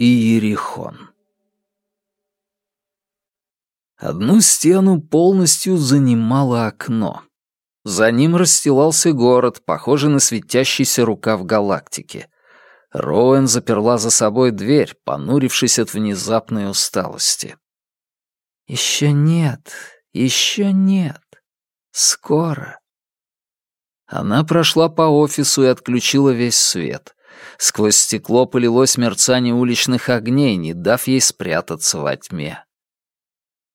Иерихон Одну стену полностью занимало окно. За ним расстилался город, похожий на светящийся рукав галактики. Роуэн заперла за собой дверь, понурившись от внезапной усталости. «Еще нет, еще нет. Скоро». Она прошла по офису и отключила весь свет. Сквозь стекло полилось мерцание уличных огней, не дав ей спрятаться во тьме.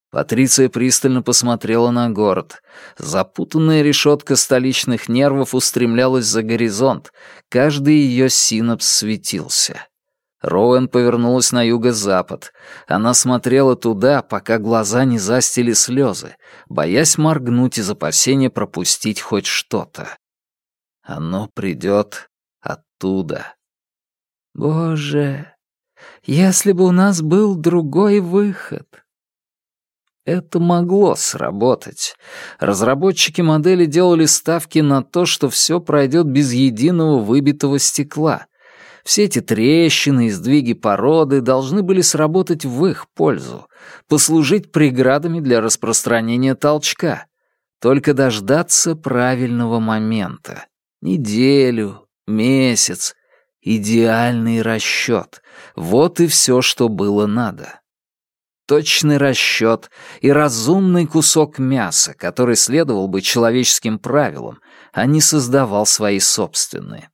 Патриция пристально посмотрела на город. Запутанная решетка столичных нервов устремлялась за горизонт. Каждый ее синапс светился. Роуэн повернулась на юго-запад. Она смотрела туда, пока глаза не застили слезы, боясь моргнуть из опасения пропустить хоть что-то. Оно придет оттуда. Боже, если бы у нас был другой выход. Это могло сработать. Разработчики модели делали ставки на то, что все пройдет без единого выбитого стекла. Все эти трещины и сдвиги породы должны были сработать в их пользу, послужить преградами для распространения толчка. Только дождаться правильного момента. Неделю, месяц. Идеальный расчет. Вот и все, что было надо точный расчет и разумный кусок мяса, который следовал бы человеческим правилам, а не создавал свои собственные.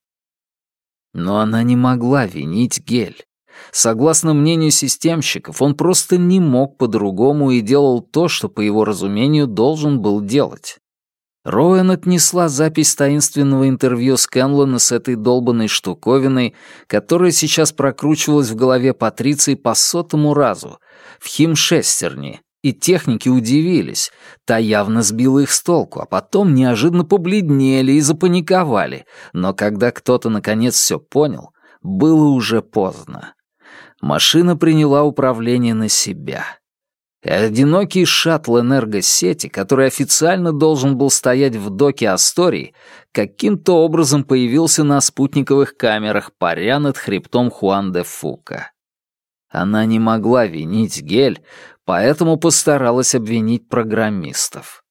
Но она не могла винить Гель. Согласно мнению системщиков, он просто не мог по-другому и делал то, что, по его разумению, должен был делать. Роуэн отнесла запись таинственного интервью Скэнлона с этой долбанной штуковиной, которая сейчас прокручивалась в голове Патриции по сотому разу, в химшестерне, и техники удивились. Та явно сбила их с толку, а потом неожиданно побледнели и запаниковали. Но когда кто-то наконец все понял, было уже поздно. Машина приняла управление на себя. И одинокий шаттл энергосети, который официально должен был стоять в доке Астории, каким-то образом появился на спутниковых камерах, паря над хребтом Хуан де Фука. Она не могла винить Гель, поэтому постаралась обвинить программистов.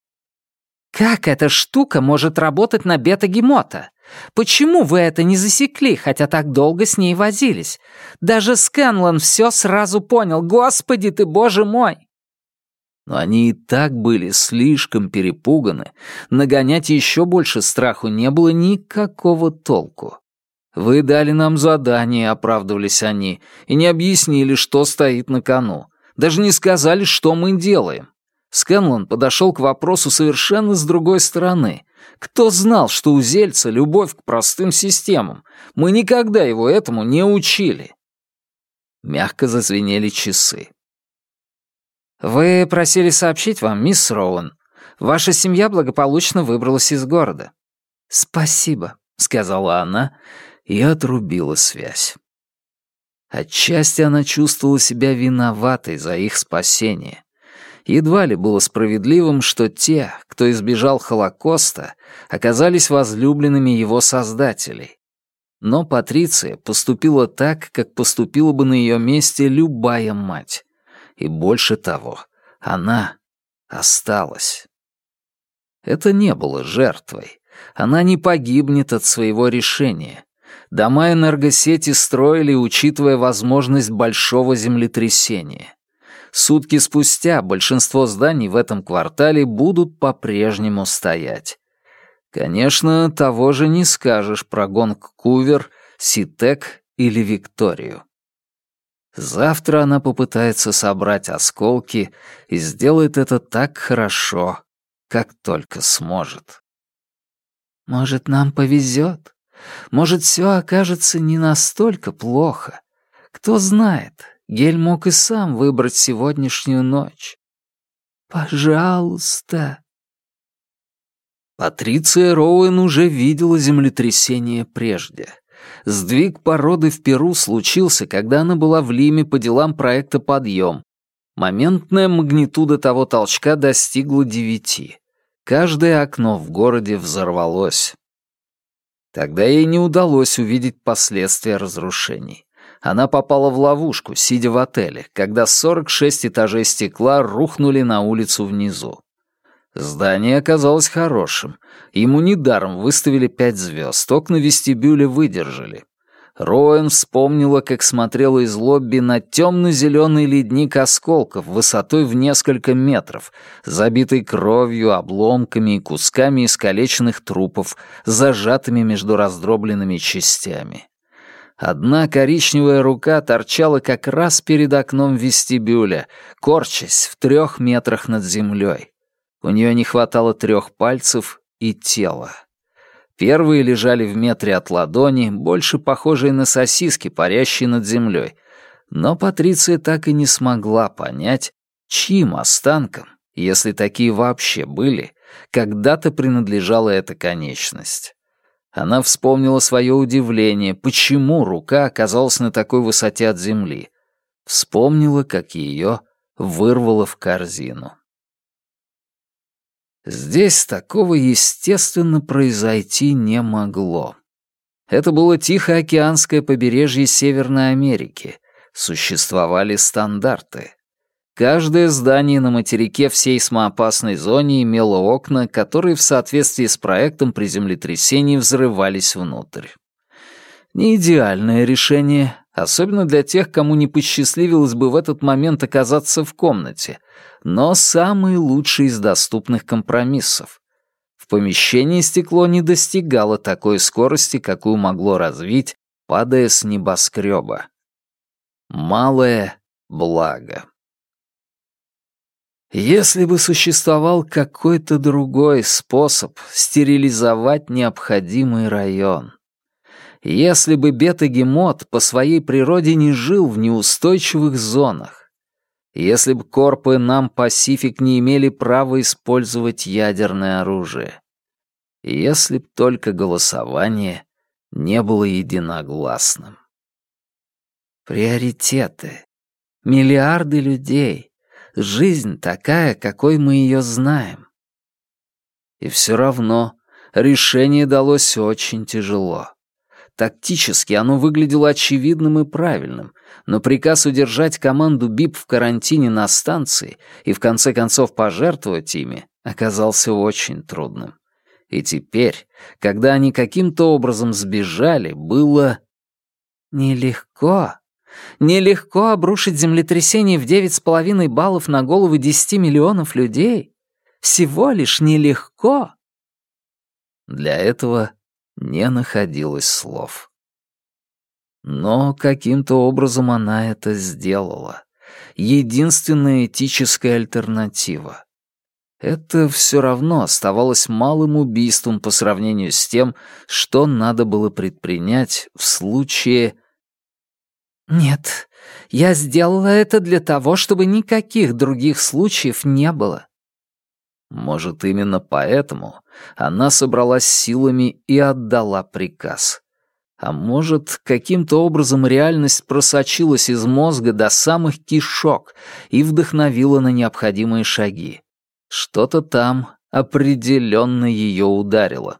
«Как эта штука может работать на бета-гемота? Почему вы это не засекли, хотя так долго с ней возились? Даже Скэнлон все сразу понял. Господи ты, боже мой!» Но они и так были слишком перепуганы. Нагонять еще больше страху не было никакого толку. «Вы дали нам задание», — оправдывались они, и не объяснили, что стоит на кону. Даже не сказали, что мы делаем. Скэнлон подошел к вопросу совершенно с другой стороны. Кто знал, что у Зельца любовь к простым системам? Мы никогда его этому не учили. Мягко зазвенели часы. «Вы просили сообщить вам, мисс Роуэн. Ваша семья благополучно выбралась из города». «Спасибо», — сказала она и отрубила связь. Отчасти она чувствовала себя виноватой за их спасение. Едва ли было справедливым, что те, кто избежал Холокоста, оказались возлюбленными его создателей. Но Патриция поступила так, как поступила бы на ее месте любая мать. И больше того, она осталась. Это не было жертвой. Она не погибнет от своего решения. Дома энергосети строили, учитывая возможность большого землетрясения. Сутки спустя большинство зданий в этом квартале будут по-прежнему стоять. Конечно, того же не скажешь про Гонг Кувер, Ситек или Викторию. Завтра она попытается собрать осколки и сделает это так хорошо, как только сможет. «Может, нам повезет?» Может, все окажется не настолько плохо. Кто знает, Гель мог и сам выбрать сегодняшнюю ночь. Пожалуйста. Патриция Роуэн уже видела землетрясение прежде. Сдвиг породы в Перу случился, когда она была в Лиме по делам проекта «Подъем». Моментная магнитуда того толчка достигла девяти. Каждое окно в городе взорвалось. Тогда ей не удалось увидеть последствия разрушений. Она попала в ловушку, сидя в отеле, когда 46 этажей стекла рухнули на улицу внизу. Здание оказалось хорошим. Ему недаром выставили пять звезд, окна вестибюля выдержали. Роэн вспомнила, как смотрела из лобби на темно-зеленый ледник осколков высотой в несколько метров, забитый кровью, обломками и кусками искалеченных трупов, зажатыми между раздробленными частями. Одна коричневая рука торчала как раз перед окном вестибюля, корчась в трех метрах над землей. У нее не хватало трех пальцев и тела. Первые лежали в метре от ладони, больше похожие на сосиски, парящие над землей. Но Патриция так и не смогла понять, чьим останкам, если такие вообще были, когда-то принадлежала эта конечность. Она вспомнила свое удивление, почему рука оказалась на такой высоте от земли. Вспомнила, как ее вырвало в корзину. Здесь такого, естественно, произойти не могло. Это было Тихоокеанское побережье Северной Америки. Существовали стандарты. Каждое здание на материке в сейсмоопасной зоне имело окна, которые в соответствии с проектом при землетрясении взрывались внутрь. Не идеальное решение, особенно для тех, кому не посчастливилось бы в этот момент оказаться в комнате, но самый лучший из доступных компромиссов. В помещении стекло не достигало такой скорости, какую могло развить, падая с небоскреба. Малое благо. Если бы существовал какой-то другой способ стерилизовать необходимый район, если бы бета-гемот по своей природе не жил в неустойчивых зонах, если бы корпы нам Пасифик не имели права использовать ядерное оружие, если б только голосование не было единогласным. Приоритеты. Миллиарды людей. Жизнь такая, какой мы ее знаем. И все равно решение далось очень тяжело. Тактически оно выглядело очевидным и правильным, но приказ удержать команду БИП в карантине на станции и в конце концов пожертвовать ими оказался очень трудным. И теперь, когда они каким-то образом сбежали, было нелегко. Нелегко обрушить землетрясение в девять с половиной баллов на головы десяти миллионов людей. Всего лишь нелегко. Для этого не находилось слов. Но каким-то образом она это сделала. Единственная этическая альтернатива. Это все равно оставалось малым убийством по сравнению с тем, что надо было предпринять в случае... «Нет, я сделала это для того, чтобы никаких других случаев не было. Может, именно поэтому она собралась силами и отдала приказ. А может, каким-то образом реальность просочилась из мозга до самых кишок и вдохновила на необходимые шаги. Что-то там определенно ее ударило.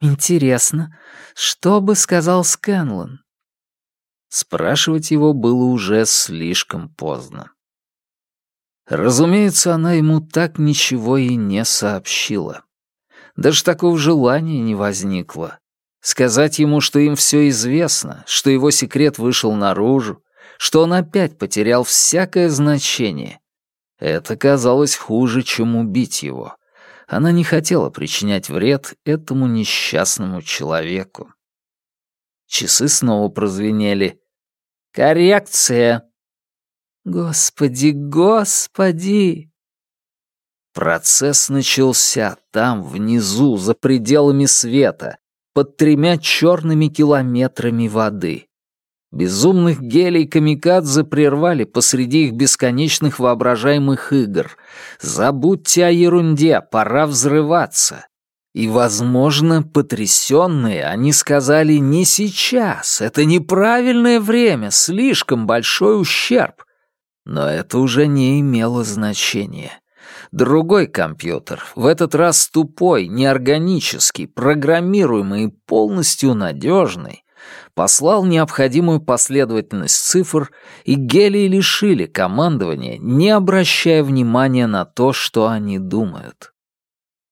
«Интересно, что бы сказал Скэнлон?» Спрашивать его было уже слишком поздно. Разумеется, она ему так ничего и не сообщила. Даже такого желания не возникло. Сказать ему, что им все известно, что его секрет вышел наружу, что он опять потерял всякое значение. Это казалось хуже, чем убить его. Она не хотела причинять вред этому несчастному человеку. Часы снова прозвенели. «Коррекция!» Господи, господи! Процесс начался там, внизу, за пределами света, под тремя черными километрами воды. Безумных гелей камикадзе прервали посреди их бесконечных воображаемых игр. Забудьте о ерунде, пора взрываться. И, возможно, потрясенные, они сказали «не сейчас, это неправильное время, слишком большой ущерб». Но это уже не имело значения. Другой компьютер, в этот раз тупой, неорганический, программируемый и полностью надежный, послал необходимую последовательность цифр, и гелии лишили командования, не обращая внимания на то, что они думают.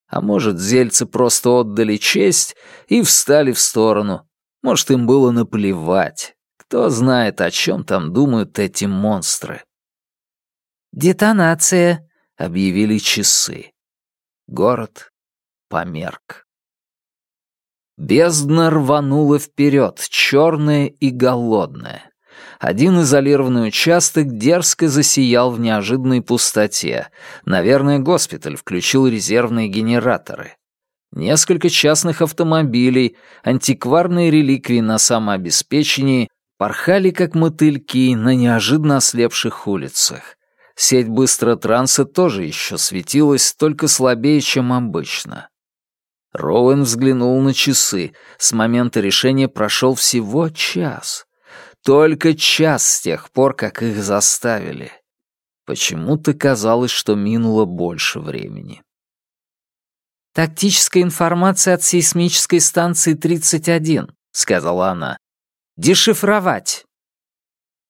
А может, зельцы просто отдали честь и встали в сторону. Может, им было наплевать. Кто знает, о чем там думают эти монстры. «Детонация», — объявили часы. Город померк. Бездна рванула вперед, черная и голодная. Один изолированный участок дерзко засиял в неожиданной пустоте. Наверное, госпиталь включил резервные генераторы. Несколько частных автомобилей, антикварные реликвии на самообеспечении порхали, как мотыльки, на неожиданно ослепших улицах. Сеть быстротранса тоже еще светилась, только слабее, чем обычно. Роуэн взглянул на часы. С момента решения прошел всего час. Только час с тех пор, как их заставили. Почему-то казалось, что минуло больше времени. «Тактическая информация от сейсмической станции 31», — сказала она. «Дешифровать».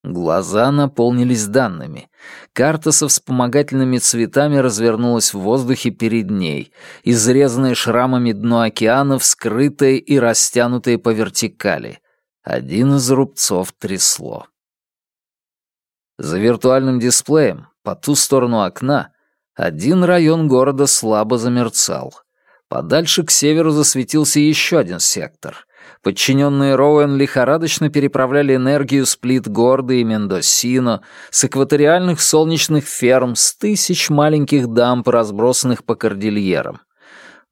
Глаза наполнились данными. Карта со вспомогательными цветами развернулась в воздухе перед ней, изрезанное шрамами дно океана, вскрытое и растянутое по вертикали. Один из рубцов трясло. За виртуальным дисплеем, по ту сторону окна, один район города слабо замерцал. Подальше к северу засветился еще один сектор — Подчиненные Роуэн лихорадочно переправляли энергию с плит Горды и Мендосино, с экваториальных солнечных ферм, с тысяч маленьких дамп, разбросанных по кордильерам.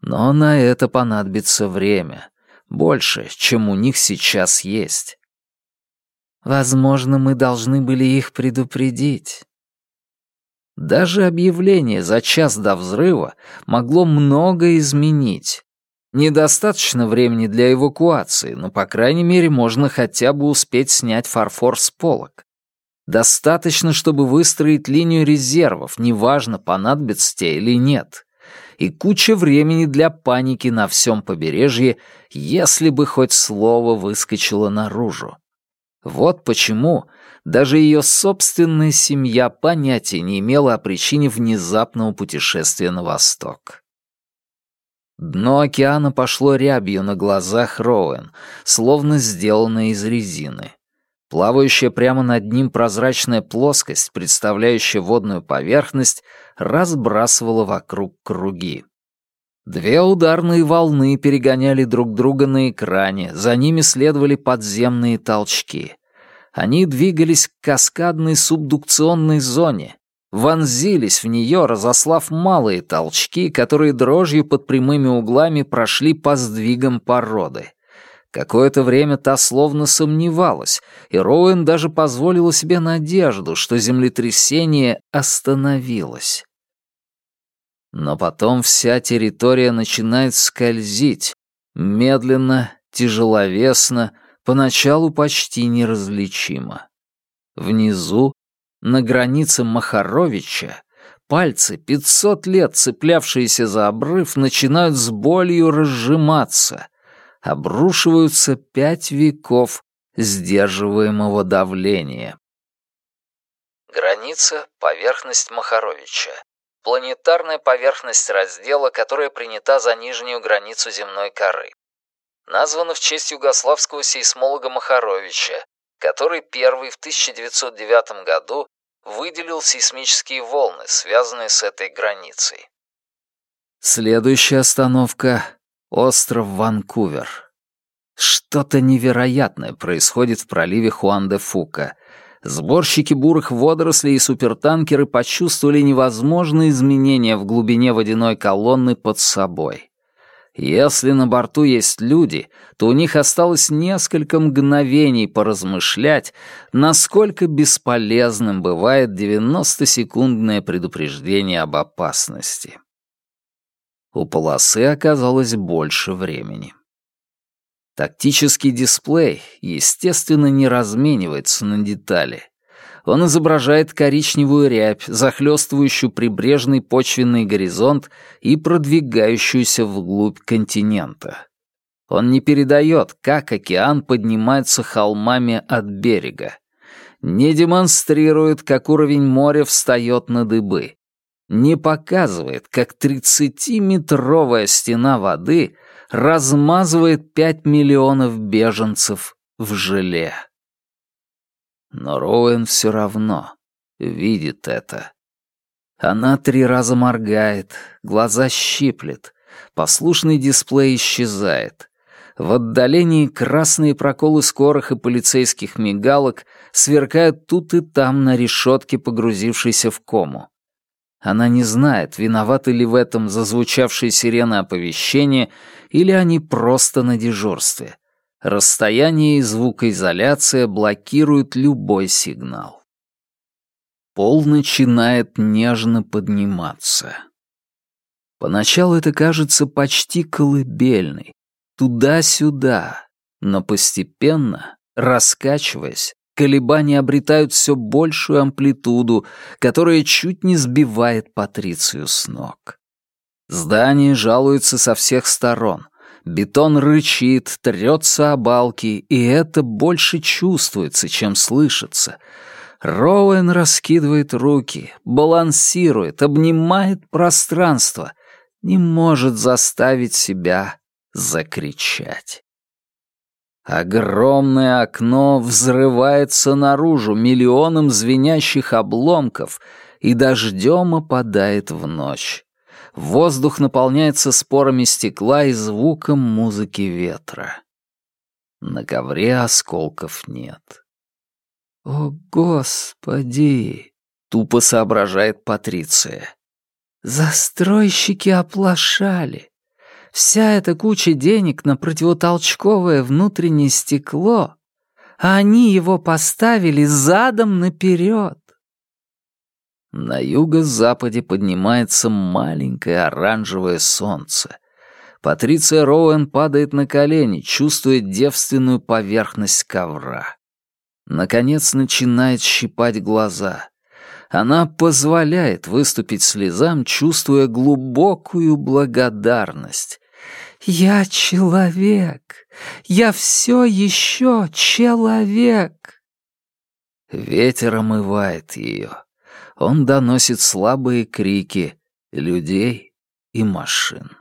Но на это понадобится время. Больше, чем у них сейчас есть. Возможно, мы должны были их предупредить. Даже объявление за час до взрыва могло многое изменить. Недостаточно времени для эвакуации, но, по крайней мере, можно хотя бы успеть снять фарфор с полок. Достаточно, чтобы выстроить линию резервов, неважно, понадобится те или нет. И куча времени для паники на всем побережье, если бы хоть слово выскочило наружу. Вот почему даже ее собственная семья понятия не имела о причине внезапного путешествия на восток. Дно океана пошло рябью на глазах Роуэн, словно сделанное из резины. Плавающая прямо над ним прозрачная плоскость, представляющая водную поверхность, разбрасывала вокруг круги. Две ударные волны перегоняли друг друга на экране, за ними следовали подземные толчки. Они двигались к каскадной субдукционной зоне, вонзились в нее, разослав малые толчки, которые дрожью под прямыми углами прошли по сдвигам породы. Какое-то время та словно сомневалась, и Роуэн даже позволила себе надежду, что землетрясение остановилось. Но потом вся территория начинает скользить, медленно, тяжеловесно, поначалу почти неразличимо. Внизу на границе Махаровича пальцы, пятьсот лет цеплявшиеся за обрыв, начинают с болью разжиматься. Обрушиваются пять веков сдерживаемого давления. Граница — поверхность Махаровича. Планетарная поверхность раздела, которая принята за нижнюю границу земной коры. Названа в честь югославского сейсмолога Махаровича, который первый в 1909 году выделил сейсмические волны, связанные с этой границей. Следующая остановка — остров Ванкувер. Что-то невероятное происходит в проливе Хуан-де-Фука. Сборщики бурых водорослей и супертанкеры почувствовали невозможные изменения в глубине водяной колонны под собой. Если на борту есть люди, то у них осталось несколько мгновений поразмышлять, насколько бесполезным бывает 90-секундное предупреждение об опасности. У полосы оказалось больше времени. Тактический дисплей, естественно, не разменивается на детали. Он изображает коричневую рябь, захлестывающую прибрежный почвенный горизонт и продвигающуюся вглубь континента. Он не передает, как океан поднимается холмами от берега. Не демонстрирует, как уровень моря встает на дыбы. Не показывает, как тридцатиметровая стена воды размазывает пять миллионов беженцев в желе. Но Роуэн все равно видит это. Она три раза моргает, глаза щиплет, послушный дисплей исчезает. В отдалении красные проколы скорых и полицейских мигалок сверкают тут и там на решетке, погрузившейся в кому. Она не знает, виноваты ли в этом зазвучавшие сирены оповещения или они просто на дежурстве. Расстояние и звукоизоляция блокируют любой сигнал. Пол начинает нежно подниматься. Поначалу это кажется почти колыбельной, туда-сюда, но постепенно, раскачиваясь, колебания обретают все большую амплитуду, которая чуть не сбивает Патрицию с ног. Здание жалуется со всех сторон. Бетон рычит, трется о балки, и это больше чувствуется, чем слышится. Роуэн раскидывает руки, балансирует, обнимает пространство, не может заставить себя закричать. Огромное окно взрывается наружу миллионом звенящих обломков и дождем опадает в ночь. Воздух наполняется спорами стекла и звуком музыки ветра. На ковре осколков нет. «О, Господи!» — тупо соображает Патриция. «Застройщики оплошали. Вся эта куча денег на противотолчковое внутреннее стекло, а они его поставили задом наперед. На юго-западе поднимается маленькое оранжевое солнце. Патриция Роуэн падает на колени, чувствуя девственную поверхность ковра. Наконец начинает щипать глаза. Она позволяет выступить слезам, чувствуя глубокую благодарность. «Я человек! Я все еще человек!» Ветер омывает ее. Он доносит слабые крики людей и машин.